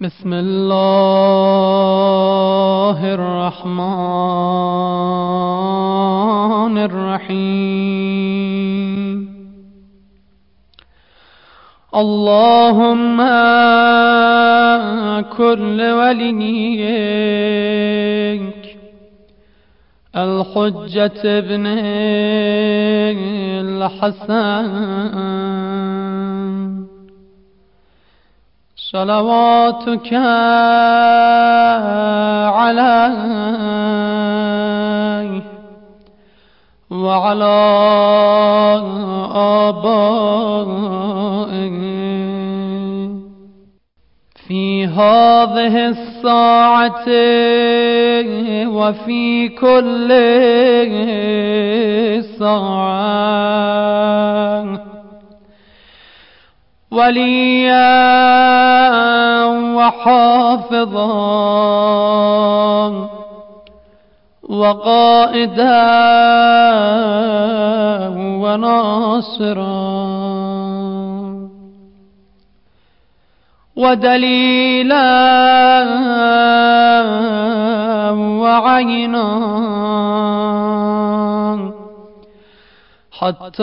بسم الله الرحمن الرحيم. اللهم كل وليك الحجة ابن الحسن. صلواتك عليه وعلى آبائه. في هذه الساعة وفي كل ساعة. وليا وحافظا وقائدا وناصرا. ودليلا وعينا. حتى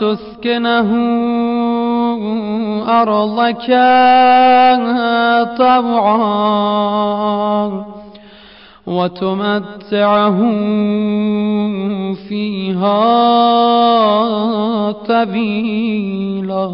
تسكنه أرضك طوعا وتمتعه فيها طويلا